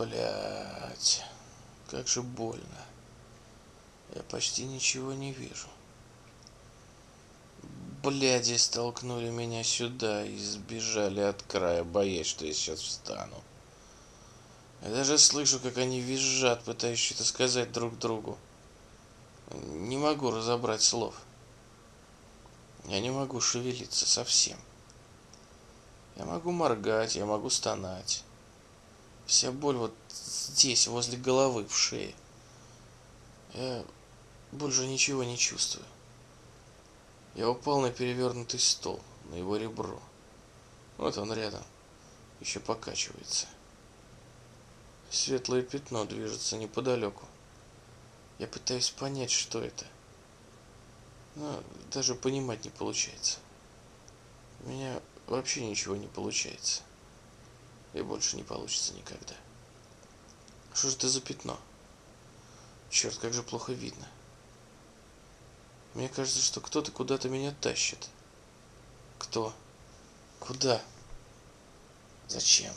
Блять, как же больно. Я почти ничего не вижу. Бляди столкнули меня сюда и сбежали от края, боясь, что я сейчас встану. Я даже слышу, как они визжат, пытаясь что-то сказать друг другу. Не могу разобрать слов. Я не могу шевелиться совсем. Я могу моргать, я могу стонать. Вся боль вот здесь, возле головы, в шее. Я больше ничего не чувствую. Я упал на перевернутый стол, на его ребро. Вот он рядом, еще покачивается. Светлое пятно движется неподалеку. Я пытаюсь понять, что это. Но даже понимать не получается. У меня вообще ничего не получается. И больше не получится никогда. Что же это за пятно? Черт, как же плохо видно. Мне кажется, что кто-то куда-то меня тащит. Кто? Куда? Зачем?